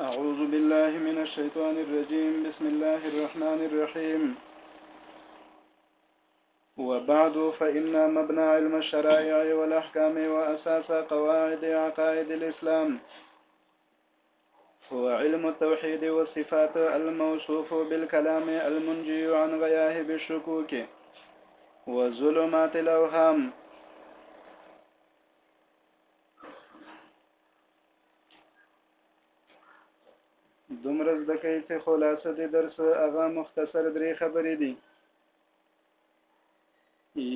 أعوذ بالله من الشيطان الرجيم بسم الله الرحمن الرحيم وبعد فإن مبنى علم الشرائع والأحكام وأساس قواعد عقائد الإسلام هو علم التوحيد والصفات الموصوف بالكلام المنجي عن غياهب الشكوك وظلمات الأوهام دومره زده کوي چې خلاصه د درس هغه مختصر درې خبرې دي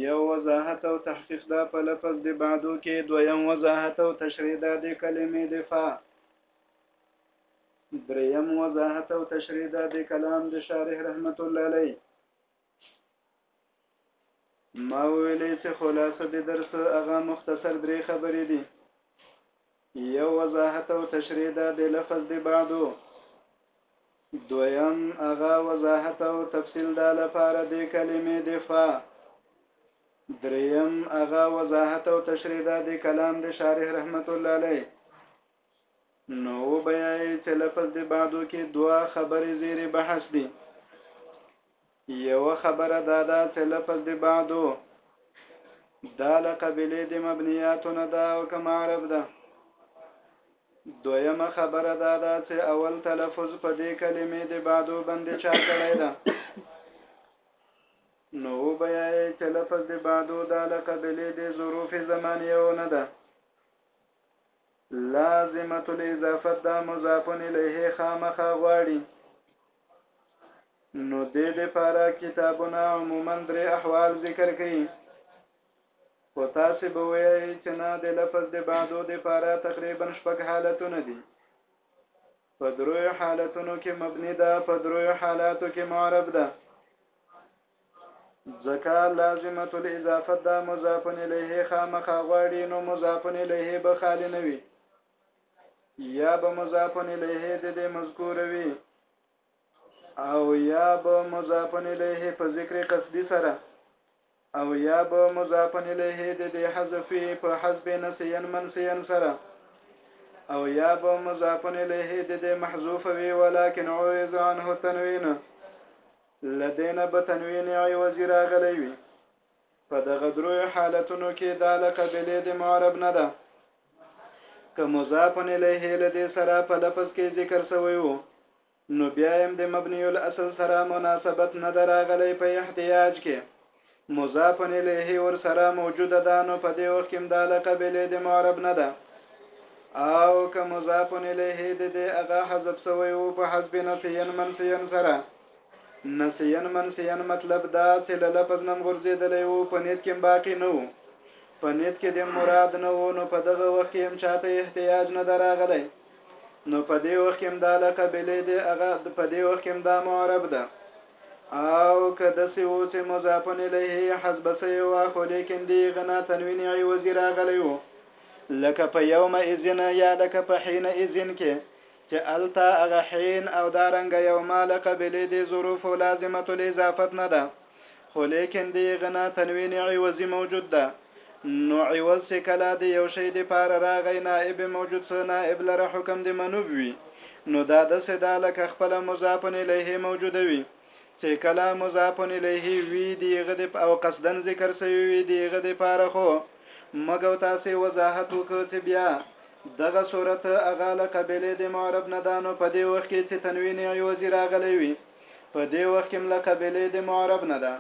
یو وضاحت او تحقیق دا په لفظ د بعدو کې دویم وضاحت او تشریح دا د کلمې دفاع دریم وضاحت او تشریح دا د کلام د شارح رحمت الله علیه ما ویلې چې خلاصه د درس هغه مختصر درې خبرې دي یو وضاحت او تشریح ده د لفظ د بعدو دویم هغه وضاحت او تفصیل ده لپاره د کلمې د فا دریم هغه وضاحت او تشریح ده د کلام د شارح رحمت الله علیه نو و بیایې چې لفظ د بعدو کې دوه خبرې زیرې بحث دي یو خبره دا ده چې لفظ د بعدو دا لقبلې د مبنیاتو نه ده او کوم عرب ده دویمه خبره دا ده چې اول تلفظ په دې کلمې د بعدو باندې چا کړی ده نو بیا چې لفظ د بعدو دا لقبلې د ظروف زمانیو نه ده لازمه الاضافت دا مضاف الیه خامخا غواړي نو د دې لپاره کتابونه عموما درې احوال ذکر کړي خو تاسو به وایي چې نه د لفظ د بعدو د لپاره تقریبا شپږ حالتونه دي په دریو حالتونو کې مبني ده په دریو حالاتو کې معرب ده ځکه لازمه الاضافه دا مضاف الیه خامخا غواړي نو مضاف الیه به خالی نه وي یا به مضاف الیه د دې مذکور وي او یا به مضاف الیه په ذکر قصدی سره او یا به مضاف الیه د دې حذف په حذف نسین منسین سره او یا به مضاف الیه د دې محذوف وي ولکن عوض عنه تنوین له دې نه به تنویني عوضي راغلی وي. په دغه دریو حالتونو کې دا له قبیلې د معرب نه ده. که مضاف الیه له دې سره په لفظ کې ذکر شوی وو نو بیا هم د مبنی الاصل سره مناسبت نه ده راغلی په احتیاج کې. مضاف الیه ورسره موجوده ده نو په دې وخت کې هم دا لقبلې د معرب نه ده او که مضاف الیه د دې هغه حذف سوی وو په حذف نسین منسین سره نسین منسین مطلب دا چې له لفظ نم غورځېدلی وو په نیت کې باقی نه وو په نیت کې د مراد نه وو نو په دغه وخت کې هم چاته احتیاج نه دراغلی نو په دې وخت کې هم دا لقبلې د هغه په دې وخت کې هم دا معرب ده او که دسې وو چې مضاف الیه یې حذف سوی وه خو لیکن دې هغه نه تنوین عوضي راغلی وو لکه په یوم اذن یا لکه په حین اذن کې چې الته هغه حین او دا رنګ یوما له قبلې دې ظروف لازمة الاضافت نه ده خو لیکن دې هغه نه تنوین عوضي موجود ده نو عوض سه کلا د یو شی د پاره راغی نائب موجود سه نائب لره حکم د منوب وی نو دا دسه دا لکه خپله مضاف الیه موجوده وی سه کلا مضاف الیه وی دی غد او قصدا ذکر سوی وی دی غد پاره خو مګو تاسو وضاحت وکړ چې بیا دغه صورت اغه له قبيله د معرب نه دانو په دې وخت کې چې تنوین عوضی راغلی وي په دې وخت کې له قبيله د معرب نه ده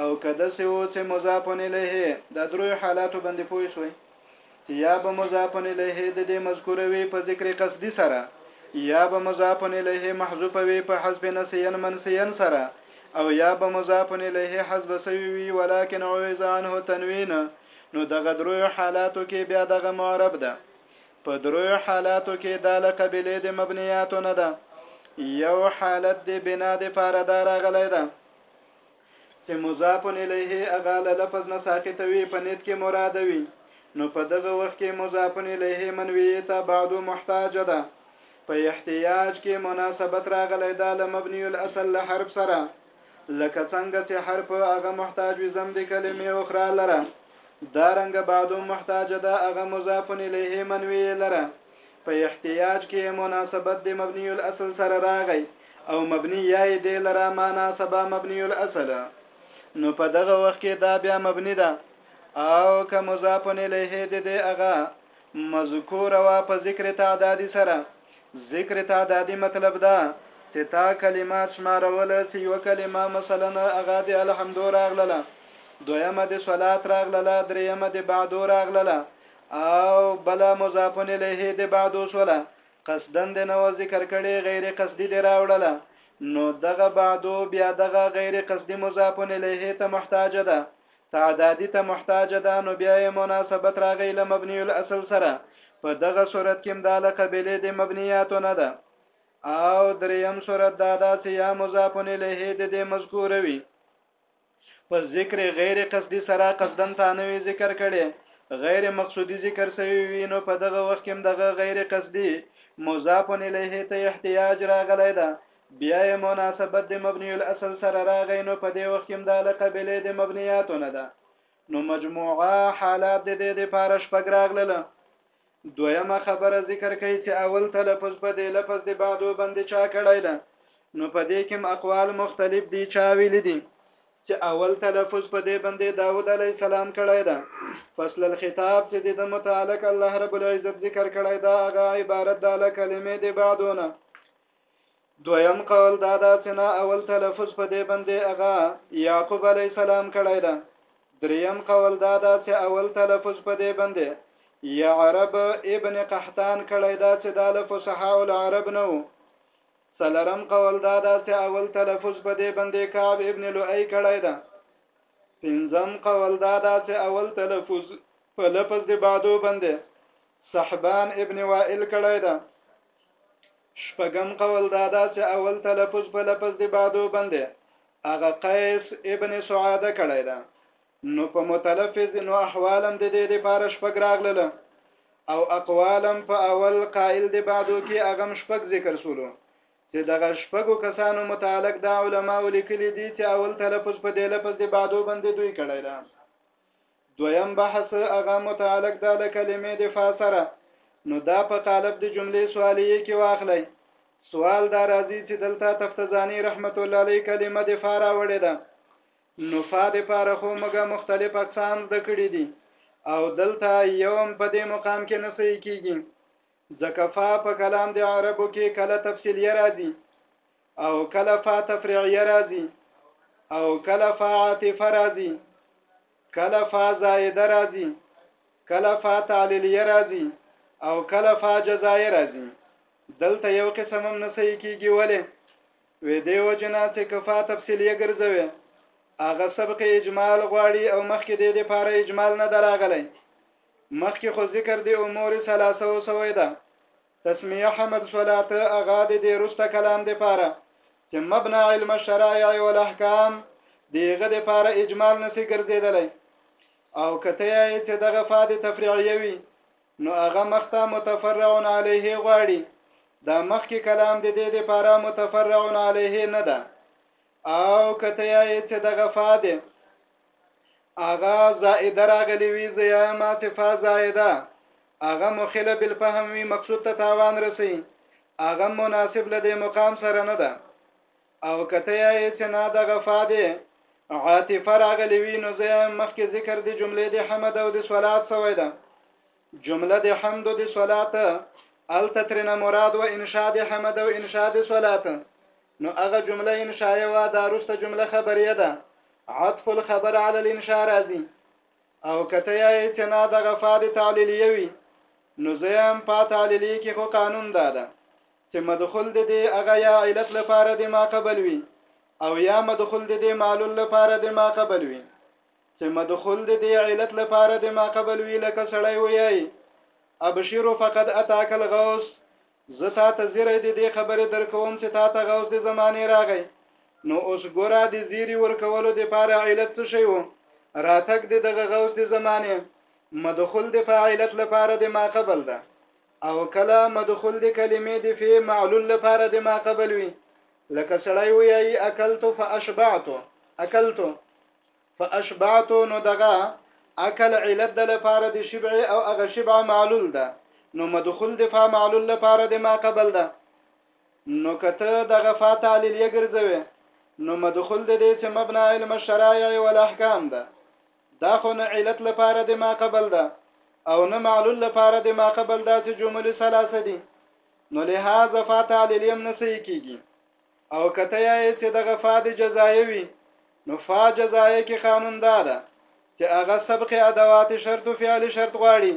او که داسې وو چې مضاف الیه د دریو حالاتو باندې پوه شوي چې یا به مضاف الیه د دې مذکور وي په ذکر قصدي سره یا به مضاف الیه محذوف وي په حذف نسین منسین سره او یا به مضاف الیه حذف سوی وي ولکن عوض عنه تنوین نو دغه دریو حالاتو کې بیا دغه معرب ده په دریو حالاتو کې دا لقبلې د مبنیاتو نه ده یو حالت د بنا د فارده راغلی ده چې مضاف الیه هغه له لفظ نه ساقط وي په نیت کې مراد وي نو په دغه وخت کې مضاف الیه منوی ته بعد محتاج ده په احتیاج کې مناسبت راغلی دا له مبنی الاصل له حرف سره لکه څنګه چې حرف هغه محتاج وي زم د کلمې اخرى لره دا رنګ بعد محتاج ده هغه مضاف الیه منوی لره په احتیاج کې یې مناسبت د مبنی الاصل سره راغی او مبنی یا یې د لرا معنا سبا مبنی الاصل نو په دغه وخت کې دا بیا مبنی ده او که مضاف الیه د دې هغه مذکور وا په ذکر تعدادی سره ذکر تعدادی مطلب دا چې تا کلمات شمارول چې یو کلمه مثلا هغه د الحمد راغله دویمه د صلات راغله دریمه د بعد راغله او بلا مضاف الیه د بعد وسوله قصدن د نو ذکر کړي غیر قصدي د راوړله نو دغه بعدو بیا دغه غیر قصدي مضاف الیه ته محتاج ده تعدادی ته محتاج ده نو بیا یې مناسبت راغی له مبنی الاصل سره په دغه صورت کې دا له قبیله د مبنیاتو نه ده او دریم صورت دا ده چې یا مضاف الیه د دې مذکور وي په ذکر غیر قصدی سره قصدن ثانوي ذکر کړي غیر مقصودی ذکر سوی وي نو په دغه وخت کې دغه غیر قصدی مضاف الیه ته احتیاج راغلی دا بیا یې مناسبت د مبنی الاصل سره راغی نو په دې وخت کې دا لقبلې د مبنیاتو نه ده نو مجموعه حالات د دې لپاره شپږ راغله دویمه خبره ذکر کوي چې اول تلفظ په دې لفظ د بعدو باندې چا کړی ده نو په دې کې اقوال مختلف دي چا ویل دي چې اول تلفظ په دې باندې داوود علی السلام کړی ده فصل الخطاب چې د متعلق الله رب العزت ذکر کړی دا هغه عبارت ده له کلمې د بعدونه دویم قول دا دا چې نه اول تلفظ په دې باندې اغا یعقوب علی السلام کړی دا دریم قول دا دا چې اول تلفظ په دې باندې یا عرب ابن قحطان کړی دا چې دا له فصحاء العرب نو سلرم قول دا دا چې اول تلفظ په دې باندې کعب ابن لؤي کړی دا پنځم قول دا دا چې اول تلفظ په لفظ د بعدو باندې صحبان ابن وائل کړی دا شپږم قول دا دا چې اول تلفظ په لفظ دی بعدو باندې هغه قیس ابن سعاده کړی دا نو په متلفظ نو احوالم د دې لپاره شپږ راغلل او اقوالم په اول قائل دی بعدو کې اغم شپږ ذکر سولو چې دغه شپږو کسانو متعلق دا علما ولیکلي دي چې اول تلفظ په دې لفظ دی بعدو باندې دوی کړی دا دویم بحث هغه متعلق ده له کلمې دفاع سره نو دا په قالب د جملې سوالیه کې واخلئ سوال دا راځي چې دلته تفتزانی رحمت الله علیه کلمه د فارا وړې ده نو فا د پاره خو موږ مختلف اقسام د کړې دي او دلته یوم په دې مقام کې نسې کیږي ځکه فا په کلام د عربو کې کله تفصیلیه راځي او کله فا تفریعیه راځي او کله فا عاطفه راځي کله فا زائده راځي کله فا تعلیلیه راځي او کله فا جزایه راځي دلته یو قسم هم نسې کیږي ولې وې دی وجنا چې کفا تفصیلیه ګرځوي هغه سبق اجمال غواړي او مخکې دې لپاره اجمال نه دراغلی مخکې خو ذکر دی امور ثلاثه وسوی ده تسمیه حمل صلاته اغا د دې رسته کلام د پاره چې مبنا علم الشرایع والاحکام دیغه د پاره اجمال نسی ګرځیدلی او کته یې چې دغه فاد تفریعی وي نو هغه مخته متفرع علیه غواړي دا مخکې کلام د دې د پاره متفرع علیه نه ده او کته یې چې دغه فاد اغا زائده راغلی وی زیا ماتفا زائده اغا مخله بالفهم وی مقصود ته تاوان رسی اغا مناسب لدی مقام سره نه ده او کته یې چې نه د غفا دی عاطفه راغلی وی نو زیا مخکې ذکر دی جملې دی حمد او دی صلات سوی ده جمله دی حمد او دی صلات التترنا مراد و انشاء دی حمد او انشاء دی صلات نو هغه جمله انشائیه وا دا رسته جمله خبریه ده عطف الخبر علی الانشاء راځي او کته یا اتنا د غفا د تعلیلیه وي نو زم په تعلیلیه کې خو قانون دا ده چې مدخول د دې هغه یا علت لپاره د ما قبل وي او یا مدخول د دې معلول لپاره د ما قبل وي چې مدخول د دې علت لپاره د ما قبل وي لکه سړی وایي ابشروا فقد اتاك الغوث زه تا ته زیری د دې خبرې درکوم چې تا ته غوث د زمانه راغی نو اوس ګورا د زیری ورکولو د پاره علت څه شی وو راتک د دغه غوث د زمانه مدخول د فاعلت لپاره د ما قبل ده او کله مدخول د کلمې د فی معلول لپاره د ما قبل وي لکه سړی وی ای اکلت فاشبعت اکلت فاشبعت نو دغه اکل علت د لپاره د شبع او هغه شبع معلول ده نو مدخول د فا معلول لپاره د ما قبل ده نو کته دغه فا تعلیل یې ګرځوي نو مدخول د دې چې مبنا علم الشرایع والاحکام ده دا خو نه علت لپاره د ما قبل ده او نه معلول لپاره د ما قبل ده چې جمله ثلاثه دي نو لهذا فا تعلیل یې نسې کیږي او کته یې چې دغه فا د جزایه وي نو فا جزایه کې قانون دا ده چې هغه سبق ادوات شرط او فعل شرط غواړي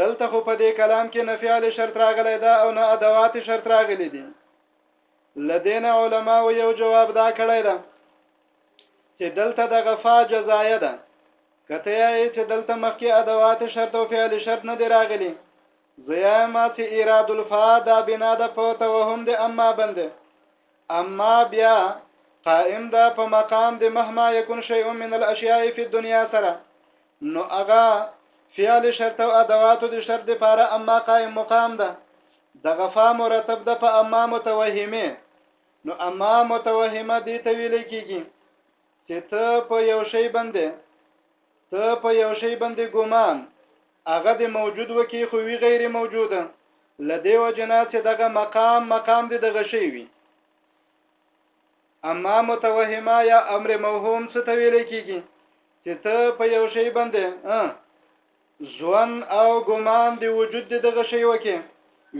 دلته خو په دې کلام کې نه فعل شرط راغلی دا او نه ادوات شرط راغلي دي لدین علما و یو جواب دا کړی دا چې دلته د غفا جزایه ده کته یې چې دلته مخکې ادوات شرط او فعل شرط نه دی راغلی زه یم چې ایراد الفا دا بنا ده په توهم د اما بنده اما بیا قائم ده په مقام د مهما یکون شیء من الاشیاء فی الدنیا سره نو اغا فعل شرط او ادوات د شرط لپاره اما قائم مقام ده د غفا مرتب ده په اما متوهمه نو اما متوهمه دي ته ویل کیږي چې ته په یو شی باندې ته په یو شی باندې ګومان هغه د موجود وکي خو وی غیر موجود لدی وجنا چې دغه مقام مقام دی دغه شی وی اما متوهمه یا امر موهوم څه ته ویل کیږي چې ته په یو شی باندې ځوان او ګمان دی وجود دغه شی وکي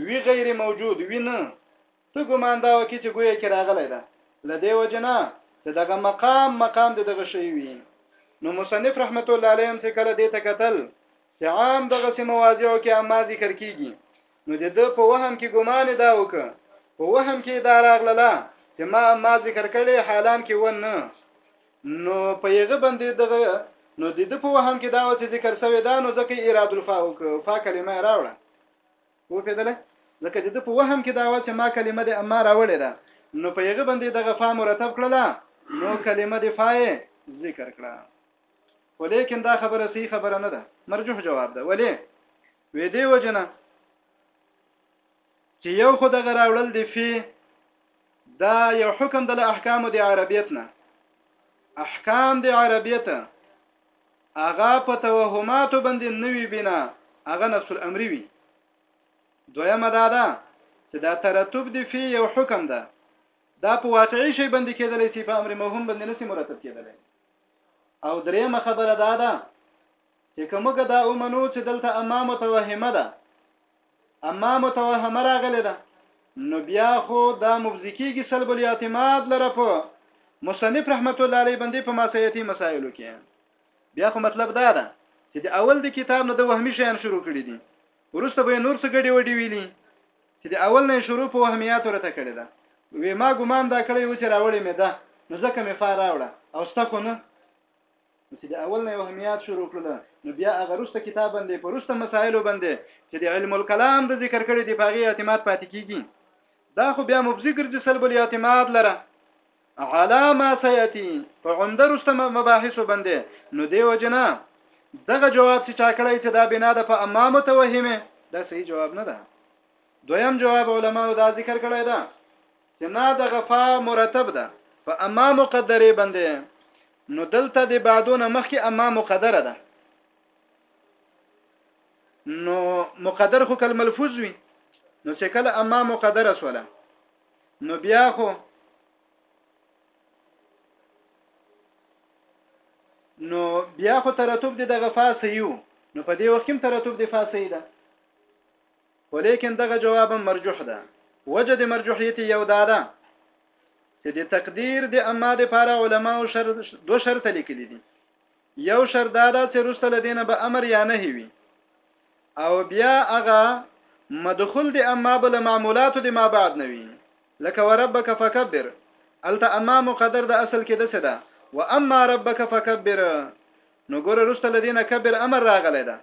وی غیر موجود وی نه ته ګمان دا وکړي چې ګویا کې راغلی ده لدې وجنه چې دغه مقام مقام د دغه شی وي نو مصنف رحمت الله علیه هم څه کله دې ته قتل چې عام دغه سي مواضیع کې اما ذکر کیږي نو د ده په وهم کې ګمان دا وک په وهم کې دا راغله چې ما ما ذکر کړي حالان کې و نه نو په یغه باندې دغه نو د ده په وهم کې دا و چې ذکر سوی دا نو ځکه ایراد الفا وک فا کلمه راوړه وپېدله ځکه چې ده په وهم کې دا وه چې ما کلمه د اما راوړې ده نو په یغه باندې دغه فا مرتب کړله نو کلمه د فا ذکر کړه ولیکن دا خبره صحیح خبره نه ده مرجوح جواب ده ولی وې دی وجنه چې یو خو دغه راوړل دی فی دا یو حکم د احکام د عربیت نه احکام د عربیت هغه په توهماتو باندې نوی بنا هغه نفس الامر وي دویمه دا ده چې دا ترتب دی فی یو حکم ده دا په واقعي شی باندې کېدلی چې په امر موهوم باندې نسی مرتب کېدلی او دریمه خبره دا ده چې کومګه دا اومنو چې دلته امام توهمه ده اما متوهمه راغلی ده نو بیا خو دا مفضی کیږي سلب الاعتماد لره په مصنف رحمت الله علیه باندې په ماسیتی مسائلو کې بیا خو مطلب دا ده چې د اول د کتاب نه د وهمي شیان شروع کړي دي ورسته به نور څه ګډي وډي ویلي چې د اول نه شروع په وهمیات ورته کړی ده وی ما ګمان دا کړی و چې راوړې مې ده نو ځکه مې فار راوړه او ستا خو نه نو چې د اول نه وهمیات شروع کړل نو بیا هغه روسته کتاب باندې په روسته مسایلو باندې چې د علم الکلام د ذکر کړي د پاغي اعتماد پاتې کیږي دا خو بیا مفزي ګرځي سلب الاعتماد لره علامه سیاتی په عمده رسته مباحث باندې نو دی وجنه دغه جواب چې چا کړی چې دا بنا ده په امامه توهمه دا صحیح جواب نه ده دویم جواب علماو دا ذکر کړی ده چې نه د غفا مرتب ده په اما مقدره باندې نو دلته د بعدونه مخکې اما مقدره ده نو مقدر خو کل ملفوظ وي نو چې کله اما مقدره سوله نو بیا خو نو بیا خو ترتب د دغه فاسیو نو په دې وخت کې ترتب د فاسیده خو لیکن دغه جواب هم مرجوح ده وجه د مرجوحیت یو دا ده چې د تقدیر د اما د پاره علما او شر دو شرط لیکلي دي یو شرط دا ده چې رسل دینه به امر یا نه وي او بیا هغه مدخول د اما بل معمولات د ما بعد نه وي لکه وربک فکبر الته اما مقدر د اصل کې د څه ده و اما ربک فکبر نو ګوره رسل دینه کبر امر راغلی ده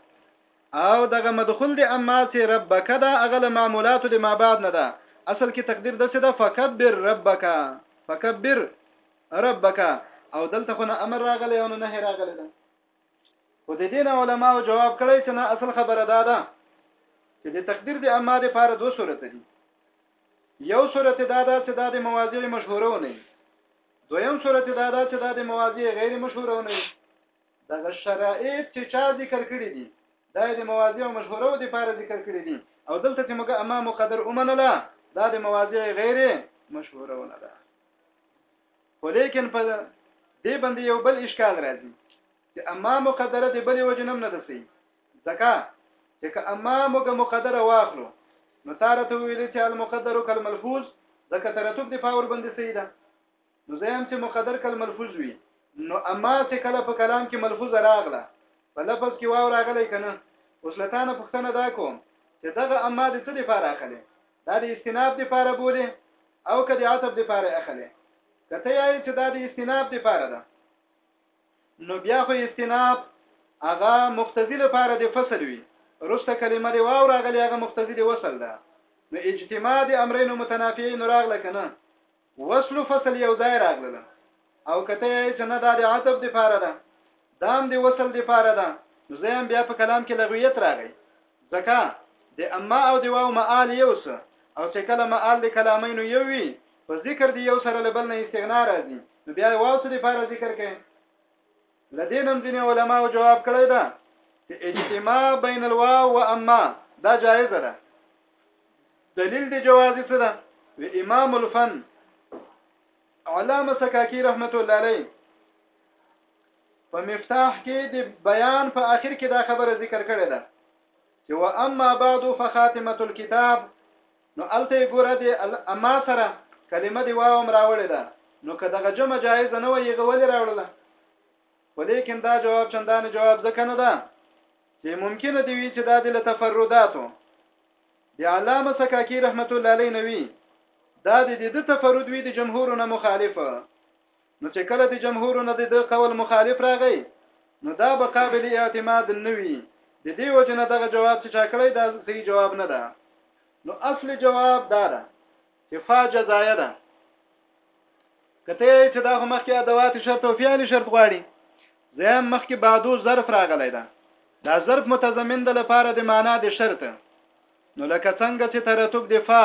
او دغه مدخول د اما چې ربک ده هغه له معمولاتو د مابعد نه ده اصل کې تقدیر داسې ده فکبر ربک فکبر ربک او دلته خو نه امر راغلی او نه نهی راغلی ده خو د دین علماو جواب کړی چې نه اصل خبره ده ده چې د تقدیر د اما د پاره دوه صورت دي یو صورت دا ده چې دا د مواضیع مشهورونه دویم صورت دا ده چې دا د مواضیع غیر مشهورونه دغه شرایط چې چا ذکر کړی دي دا د مواضع او مشهورو د پاره ذکر کړی دي او دلته چې موږ امام مقدر اومنله دا د مواضع غیر مشهوره ونه ده خو لیکن په دې باندې یو بل اشکال راځي چې اما مقدره د بلې وجنم نه دسي ځکه چې که اما موږ مقدره واخلو نو تارته ویل چې المقدر کلملفوظ ځکه ترتب د فاور باندې سیده نو زه هم چې مقدر کل ملفوظ وي نو اما چې کله په کلام کې ملفوظ راغله په لفظ کې واو راغلی کنه اوس لتانه پښتنه دا کوم چې دغه اما د څه لپاره اخلي دا د استناب لپاره بوله او که د عتب لپاره اخلي کته یې چې دا د استناب لپاره ده نو بیا خو استناب هغه مختزی لپاره د فصل وي رسته کلمه دی واو راغلی هغه مختزی دی وصل ده نو اجتماع د امرین متنافیین راغله کنه وصل فصل یو ځای راغله او کته یې چې نه دا د عتب د پاره ده دام د وصل د پاره ده نو زم بیا په کلام کې لغویت راغی ځکه د اما او د واو معال یو څه او چې کله معال د کلامینو یو وي په ذکر دی یو سره لبل نه استغنا راځي نو بیا واو څه د پاره ذکر کړي لدین هم ځینې علما جواب کړی دا چې اجتماع بین الواو و اما دا جایز ده دلیل دی جواز څه ده و امام الفن علامه سکاکی رحمت الله علیه په مفتاح کې د بیان په آخر کې دا خبره ذکر کړې ده چې و اما بعد فخاتمه الكتاب نو هلته یې ګوره دې الاما سره کلمه دې واو هم راوړې ده نو که دغه جمع جایز نه وي هغه ولې راوړله ولیکن دا جواب چندان جواب ځکه نه ده چې ممکنه دی وي چې دا د تفرداتو د علامه سکاکی رحمت الله علیه نوی دا د د تفرد وی د جمهور نه مخالفه نو چې کله د جمهور نه د قول مخالف راغی نو دا به قابل اعتماد نه وي د دې وجه نه دغه جواب چې چا کړی دا صحیح جواب نه ده نو اصل جواب دا ده چې فا جزایه ده کته چې دا هم مخکې ادوات شرط او فعل شرط غواړي زم مخکې بعدو ظرف راغلی ده دا ظرف متضمن ده لپاره د معنا د شرط نو لکه څنګه چې ترتب د فا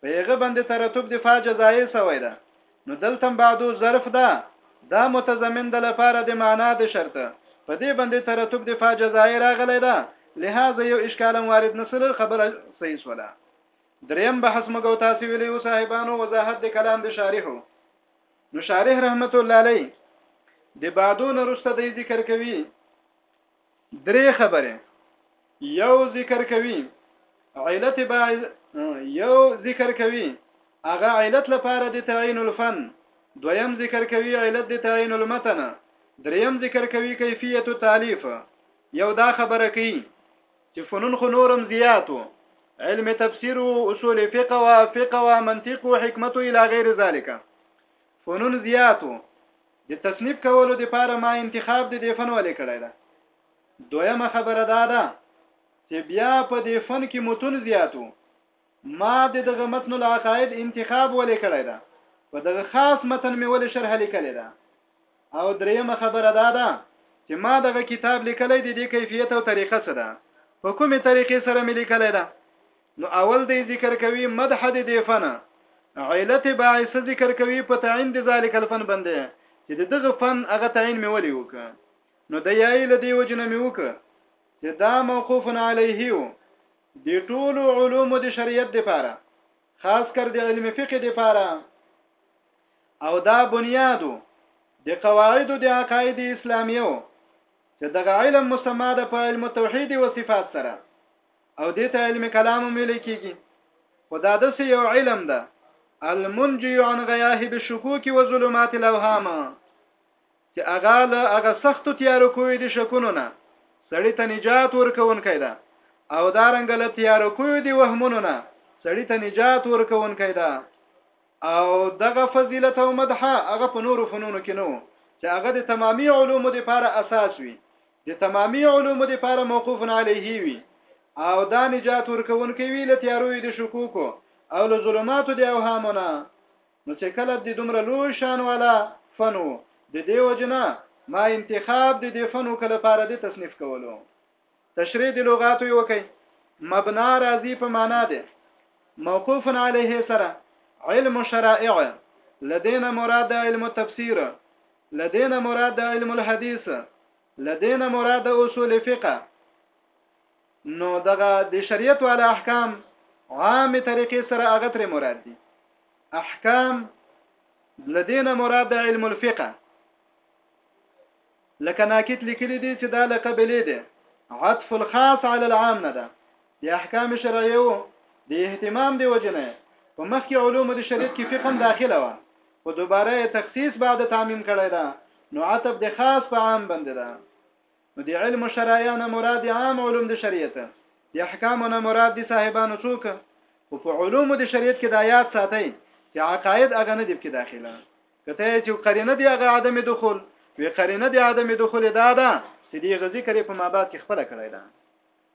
په هغه باندې ترتب د فا جزایې سوی ده نو دلتم بعدو ظرف ده دا متضمن د لپاره د معنا د شرط په دې باندې ترتب د فا جزایې راغلی ده لهذا یو اشکالم وارد نسل خبره صحیح سوله دریم بحث مګو تاسو ویلو صاحبانو وضاحت د کلام د شارحو نو شارح رحمت الله علیه د بعدو نرسته د ذکر کوي درې خبره یو ذکر کوي علت باعث یو ذکر کوي هغه علت لپاره د تعین الفن دویم ذکر کوي علت د تعین المتن دریم ذکر کوي کیفیت التالیف یو دا خبره کوي چې فنون خو نورم زیاتو علم تفسیر او اصول فقه او فقه او منطق او حکمت الى غیر ذلک فنون زیاتو د تصنیف کولو د پاره ما انتخاب د دې فن ولې کړی ده دویمه خبره دا ده چې بیا په دې فن کې متون زیاتو ما د دغه متن العقاید انتخاب ولې کړی دا په دغه خاص متن مې ولې شرح لیکلې ده او دریمه خبره دا ده چې ما دغه کتاب لیکلې د دې کیفیت او طریقه څه ده په کومې طریقې سره مې لیکلې ده نو اول دی ذکر کوي مدح دی دی فن علت باعث ذکر کوي په تعین د ذالک الفن باندې چې د دغه فن هغه تعین مې ولي وک نو د یای لدی وجنه مې وک چې دا موقوف علیه یو د ټولو علوم د شریعت لپاره خاص کر د علم فقه لپاره او دا بنیادو د قواعد د عقاید اسلامیو چې دغه علم مسما ده په علم توحید او صفات سره او دې ته علم کلام هم ویل کېږي خو دا داسې یو علم ده المنجي عن غیاهب الشکوک و ظلمات الاوهام چې هغه له هغه سختو تیارو کوی دي شکونو نه سړی ته نجات ورکوونکی ده او دا رنګ له تیارو کوی دي وهمونو نه سړی ته نجات ورکوونکی ده او دغه فضیلت او مدحه هغه په نورو فنونو کې نو چې هغه د تمامي علومو لپاره اساس وي د تمامي علومو د پاره موقوف علیه وي او دا نجات ورکوونکی وي له تیارو د شکوکو او له ظلماتو د اوهامونه نو چې کله د دومره لوی شان والا فنو د دې وجنه ما انتخاب د دې فنو کله پاره د تصنیف کولو تشریح د لغاتو یو کوي مبنا راضی په معنا ده موقوف علیه سره علم شرائع لدينا مراد علم التفسير لدې نه مراد د علم الحديث لدې نه مراد د اصول فقه نو دغه د شریعت والا احکام عامه طریقې سره هغه تر مراد دي احکام لدې نه مراد د علم الفقه لکه ناکت لیکلی دی چې دا لقبلې ده عطف الخاص على العام نه ده د احکام شرعیو د اهتمام دی وجنه په مخ کې علوم د شریعت کې فقه داخله و خو دوباره تخصیص بعد تعمیم کړی دا نو عتب د خاص په عام باندې ده نو د علم شرعیه نه مراد عام علوم د شریعت د احکام نه مراد دي صاحبانو څوک او په علوم د شریعت کې د آیات ساتي چې عقاید هغه نه دی کې داخله کته چې قرینه دی هغه عدم دخول وی قرینه دی عدم دخول دا ده چې دی غزي کړي په مابات کې خپل کړی ده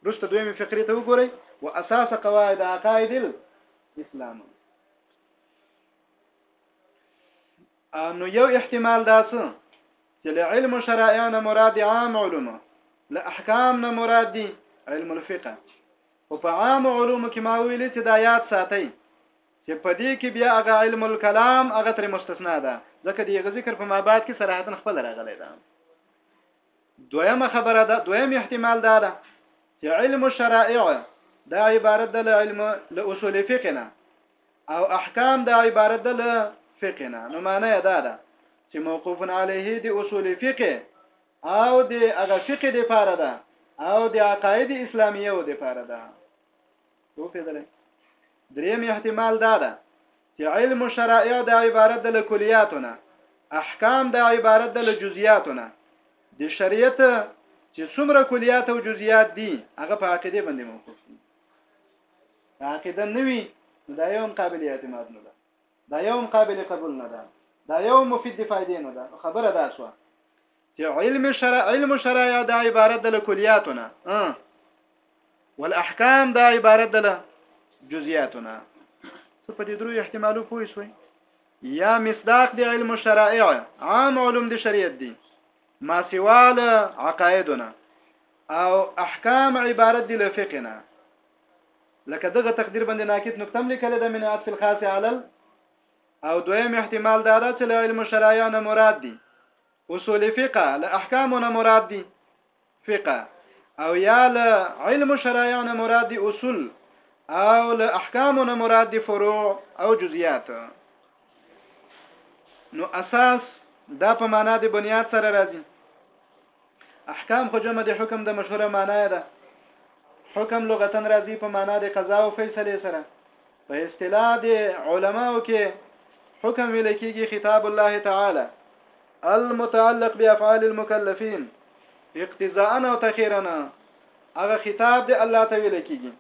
رشته دویمه فقره ته وګورئ واساس قواعد عقائد الاسلام نو یو احتمال دا څه چې له علم شرایع نه مراد عام علوم له احکام نه مراد دي علم الفقه او په عام علوم کې ما ویل چې دا یاد ساتي چې په دې کې بیا هغه علم الكلام هغه تر مستثنا ده ځکه دغه ذکر په مابعد کې صراحتا خپل راغلی ده دویمه خبره ده دویم احتمال دا ده چې علم الشرائع دا عبارت ده له علم له اصول فقه نه او احکام دا عبارت ده له فقه نه نو معنی دا ده چې موقوف علیه د اصول فقه او د هغه فقه د پاره ده او د عقاید اسلامیه و د پاره ده وو پیدلې دریم احتمال دا ده چې علم الشرائع د عبارت د کلیاتو نه احکام د عبارت د جزئیاتو نه د شریعت چې څومره کلیات او جزئیات دي هغه په عقیده باندې موقوف دي عقیده نوي دا یو قابل اعتماد نه ده دا یو قابل قبول نه ده دا یو مفید فائدې نه ده خبره ده سو چې علم شرع علم شرایع دا عبارت د کلیاتونه والاحکام دا عبارت د جزئیاتونه څه په دې درو احتمالو پوه شوي یا مصداق د علم شرایع عام علوم د شریعت دي ما سوال عقایدونه او احکام عبارت دي له فقهنا لکه دغه تقدیر باندې ناکید نقطه لیکل د من عطف الخاص علی او دویم احتمال دا ده چې علم شرایع نه مراد دي اصول فقه له احکامو نه مراد دي فقه او یا له علم شرایع نه مراد دي اصول او له احکامو نه مراد دي فروع او جزئیات نو اساس دا په معنا د بنیاد سره راځي احکام خو جمع د حکم د مشهوره معنا ده حکم لغتن راځي په معنا د قضا او فیصله سره په اصطلاح د علماو کې حکم ویل کېږي خطاب الله تعالی المتعلق بافعال المکلفین اقتضاء او تخیرا هغه خطاب دی الله ته ویل کېږي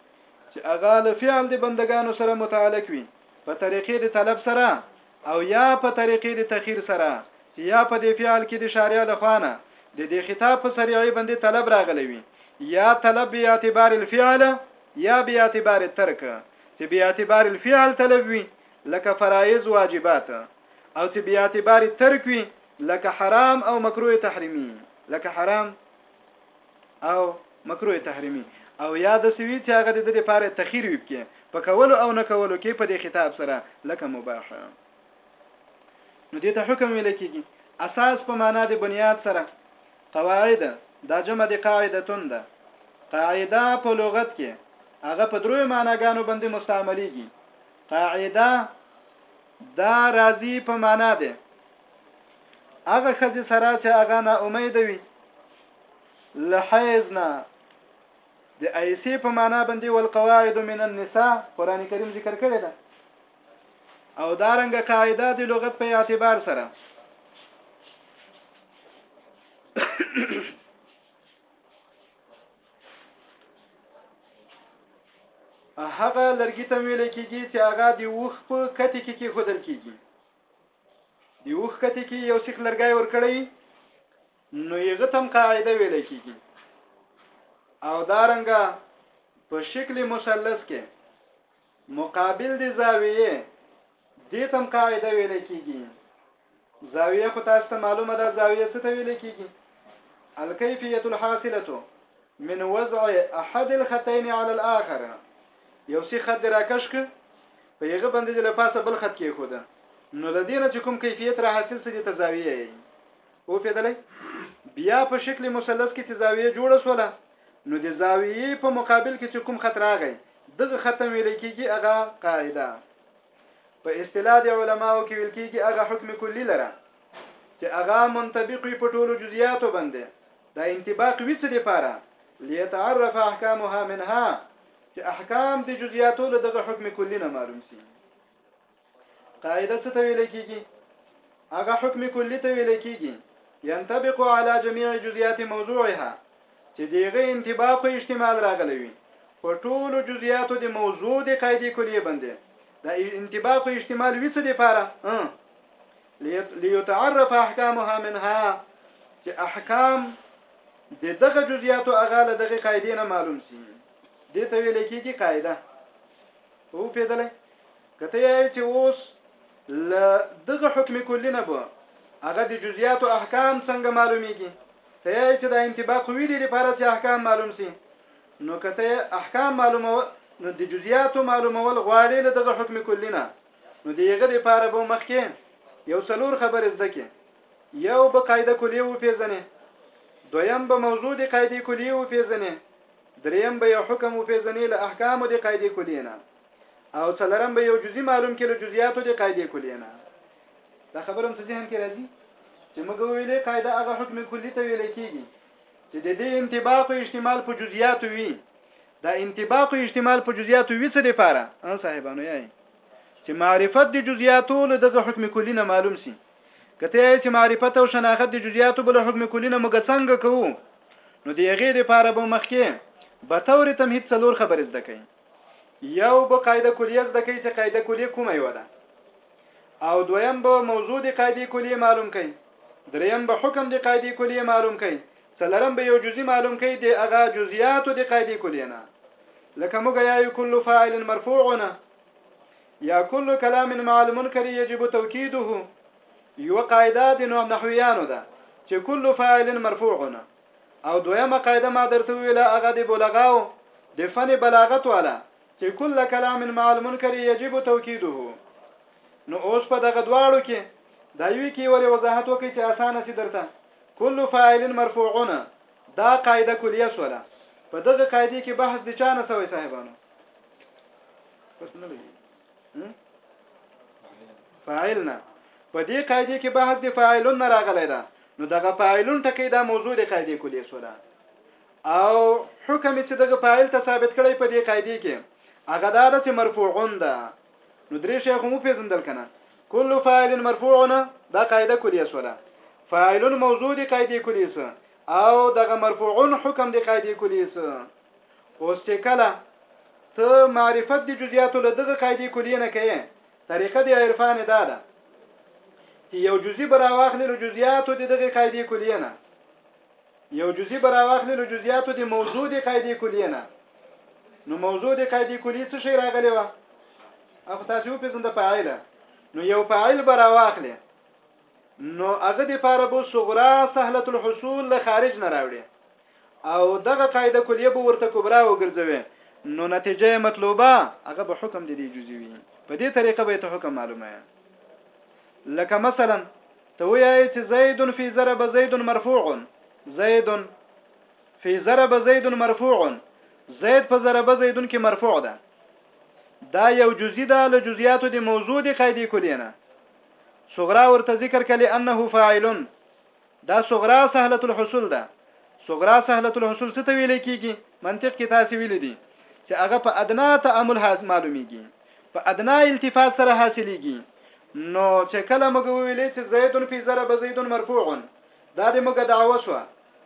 چې هغه له فعل د بندگانو سره متعلق وي په طریقې د طلب سره او یا په طریقې د تخیر سره یا په دې فعل کې د شارع له خوا نه د دې خطاب په سریعې باندې طلب راغلی وي یا طلب به اعتبار الفعل یا به اعتبار الترک چې به اعتبار الفعل طلب وي لکه فرایض واجبات او چې به اعتبار الترک وي لکه حرام او مکروه تحریمی لکه حرام او مکروه تحریمی او یا د سوي چې هغه د دې لپاره تخیر وي کې په کولو او نه کولو کې په دې خطاب سره لکه مباح نو دې ته حکم ویل کېږي اساس په معنا د بنیاد سره قواعد دا جمع د قاعده ده قاعده په لغت کې هغه په دروي معناګانو باندې مستعمليږي قاعده دا راضي په معنا ده هغه خزي سره چې هغه نه امید وي لحیز نه د ایسی په معنا باندې والقواعد من النساء قران کریم ذکر کړی دا او دارنګ قاعده د لغت په اعتبار سره هغه لرګي ته ویل کېږي چې هغه د وخ په کته کې کې خودل کېږي دی وخکته کې یو سیخ لرګای ور کړی نو یې غتم قاعده ویل کیږي او دارنګه په شکل مثلث کې مقابل دی زاویه دې تم قاعده ویل کیږي زاویه خو تاسو ته معلومه ده زاویه څه ته ویل کیږي الکیفیه الحاصله من وضع احد الخطين على الاخر یو سی خط دې راکش که په یغه باندې دې له پاسه بل خط کې خوده نو لدینه چې کوم کیفیت را حاصل سي د تزاویه یې او پیدلې بیا په شکل مثلث کې تزاویه جوړه سوله نو د زاویه په مقابل کې چې کوم خط راغی دغه ختم ویل کېږي هغه قاعده په اصطلاح د علماو کې ویل کېږي هغه حکم کلی لره چې هغه منطبق وي په ټولو جزئیاتو باندې دا انطباق وي څه لپاره ليتعرف احکامها منها چې احکام د جزئیاتو له دغه حکم کلی نه معلوم سي قاعده څه ته ویل کیږي هغه حکم کلی ته ویل کیږي ينطبق على جميع جزئيات موضوعها چې دیغه انطباق او احتمال راغلی وي په ټولو جزئیاتو د موضوع د قاعده کلیه باندې د انطباق او احتمال وڅ دی لپاره ليتعرف احکامها منها چې احکام د دغه جزئیاتو هغه له دغه قاعده نه معلوم سي دې ته ویل کېږي قاعده او پیدلې کته یې چې اوس ل دغه حکم کلی نه بو هغه د جزئیات او احکام څنګه معلومیږي ته یې چې د انتباه قوی دی لپاره چې احکام معلوم سي نو کته احکام معلومه نو د جزئیات معلومول غواړي له دغه حکم کلی نه نو د هغه لپاره به مخکې یو څلور خبرې زده کې یو به قاعده کلیه وپیژنې دویم به موضوع د قاعده کلیه وپیژنې دریم به یو حکم وپیژنې له احکام د قاعده کلیه نه او څلورم به یو جزئی معلوم کې له جزئیاتو د قاعده کلیه نه دا خبره هم ذهن کې راځي چې موږ ویلې قاعده هغه حکم کلی ته ویل کیږي چې د دې انطباق او احتمال په جزئیاتو وي دا انطباق اجتمال په جزئیاتو وی څه لپاره ان صاحبانو یې چې معرفت د جزئیاتو له دغه حکم کلی نه معلوم سي کته یې چې معرفت او شناخت د جزئیاتو بل حکم کلی نه موږ څنګه کوو نو د هغې لپاره به مخکې به تور تمهید څلور خبرې زده کوي یو به قاعده کلیه زده کوي چې قاعده کلیه کومه یو ده او دویم به موضوع د قاعده کلیه معلوم کوي دریم به حکم د قاعده کلیه معلوم کوي څلرم به یو جزی معلوم کړي د هغه جزئیاتو د قاعده کلیه نه لکه موږ یایو کل فاعل مرفوع نه یا کل کلام مع المنکر یجب توکیده یو قاعده د نوع نحویانو ده چې کل فاعل مرفوع نه او دویمه قاعده ما درته ویله هغه د بلغاو د فن بلاغت والا چې کل کلام مع المنکر یجب توکیده نو اوس په دغه دواړو کې دا یوې کې ولې وضاحت وکړي چې اسانه سي درته کل فاعل مرفوع نه دا قاعده کلیه شوله په دغه قاعده کې بحث د چا نه سوی صاحبانو بس نه لګي فاعل نه په دې قاعده کې بحث د فاعلون نه راغلی دا نو دغه فاعلون ټکی دا موضوع د قاعده کلیه شوله او حکم چې دغه فاعل ته ثابت کړی په دې قاعده کې هغه دا چې مرفوعون ده نو درې شیخ مو پیژندل کنه کل فاعل مرفوع نه دا قاعده کلیه سوله فاعل موضوع دی قاعده کلیه سه او دغه مرفوع حکم دی قاعده کلیه سه اوس چې کله ته معرفت دی جزئیات له دغه قاعده کلیه نه کوي طریقه دی عرفان دا ده چې یو جزئی برا واخلې له جزئیات د دغه قاعده کلیه نه یو جزی به راواخلې له جزیاتو د موضوع د قاعده کلیه نه نو موضوع د قاعده کلیه څه شی راغلی و اخو تاسو یو پیژند فاعل نو یو فاعل به راواخلې نو هغه د پاره بو صغرا سهله الحصول له خارج نه راوړي او دغه قاعده کلیه به ورته کبرا وګرځوي نو نتیجه مطلوبه هغه به حکم د دې جزئی وي په دې طریقه به ته حکم معلومه لکه مثلا ته وایې چې زید فی ضرب زید مرفوع زید فی ضرب زید مرفوع زید په ضرب زیدون کې مرفوع ده دا یو جزئی ده له جزئیاتو د موضوع دی قاعده کلیه نه صغرا ورته ذکر کړي انه فاعل دا صغرا سهله الحصول ده صغرا سهله الحصول څه ته ویل کیږي منطق کې تاسو ویل دي چې هغه په ادنا تعامل معلومیږي په ادنی التفات سره حاصلیږي نو چې کله موږ ویلې چې زید فی ضرب زید مرفوع دا د موږ دعوه شو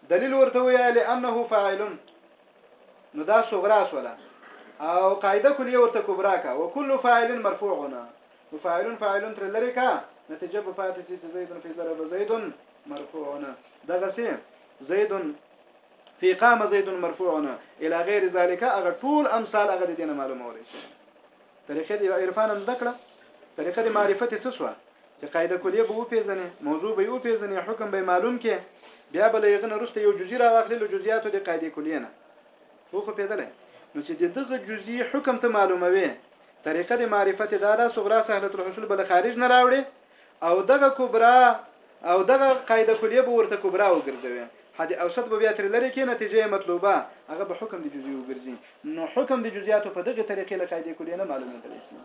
دلیل ورته ویل لانه فاعل نو دا صغرا شوله او قاعده کلیه ورته کبرا کا وکل فاعل مرفوعنا نو فاعل فاعل تر لری کا نتیجه په پاتې چې زید فی ضرب زید مرفوعنا دغه سي زید فی قام زید مرفوع الی غیر ذلک هغه ټول امثال هغه د دینه معلومول شي طریقه دی عرفان هم ذکر طریقه دی معرفت څه شو چې قاعده کلیه به وپیژنې موضوع به وپیژنې حکم به معلوم کې بیا به لږه نه رسته یو جزئی راغلی له جزئیاتو د قاعده کلیه نه خو خو پیدلې نو چې دغه جزئی حکم ته معلوموي طریقه د معرفت دا ده صغرا سهله الحصول بل خارج نه راوړي او دغه کبرا او دغه قاعده کلیه به ورته کبرا وګرځوي حد اوسط به بیا تر لري کې نتیجه مطلوبه هغه به حکم د جزئی وګرځي نو حکم د جزئیاتو په دغه طریقې له قاعده کلیه نه معلومه درې شي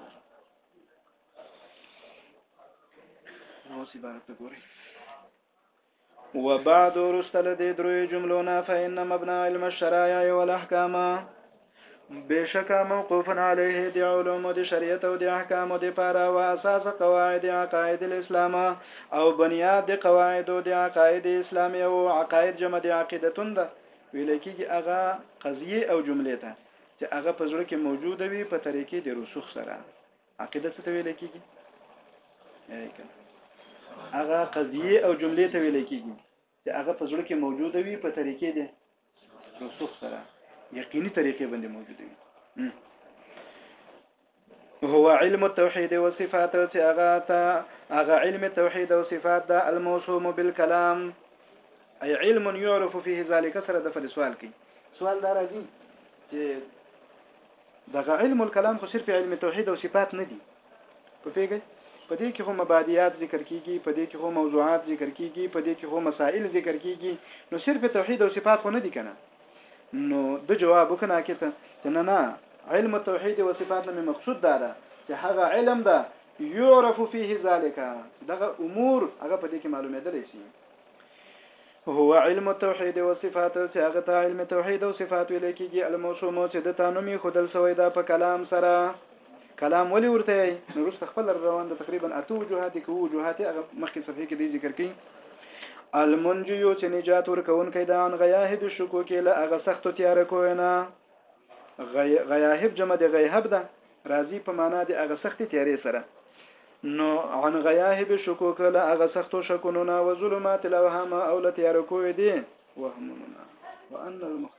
نو سی بارته ګورئ وبعد ورسته لدې دروي جملو نه فإن مبنى علم الشرایع والاحکام بشکا موقوف علیه دی علوم دی شریعت او دی احکام دی پارا و اساس قواعد عقاید الاسلام او بنیاد دی قواعد دی عقاید اسلامی او عقاید جمع دی عقیدتون ده ویل کیږي هغه قضیه او جمله ته چې هغه په زړه کې موجوده وي په طریقې د رسوخ سره عقیده څه ته ویل کیږي هغه قضیه او جملې ته ویل کیږي چې هغه په زړه کې موجوده وي په طریقې دي رسوخ سره یقیني طریقې باندې موجوده وي هو علم التوحید و صفات چې هغه ته هغه علم التوحید او صفات ده الموصوم بالکلام اي علم يعرف فيه ذلك سره د فل سوال کوي سوال دا راځي چې دغه علم الکلام خو صرف علم توحید او صفات نه دي پوهیږئ په دې کې خو مبادیات ذکر کیږي په دې کې خو موضوعات ذکر کیږي په دې کې خو مسائل ذکر کیږي نو صرف توحید او صفات خو نه دي کنه نو د جواب وکنه کته چې نه نه علم التوحید او صفات نه مقصود دا ده چې هغه علم ده يعرف فيه ذلك دغه امور هغه په دې کې معلومېدلی شي هو علم التوحید و صفات چې هغه ته علم توحید او صفات ویل کېږي الموسوم چې د تانومي خودل سوی دا په کلام سره کلام ولی ورته نو رسته خپل روان د تقریبا اته وجوهات کې وجوهات هغه مخکې صفحه کې دی ذکر کړي المنجیو چې نجات ورکونکي د ان غیاهب شکو کې له هغه سخت تیار کوینه غیاهب جمع د غیهب ده راځي په معنا د هغه سختې تیارې سره. نو عن غیاهب شکوک له هغه سختو شکونو نه و ظلمات الاوهام او له تیارو کوې دي وهمونو نه وان المختصر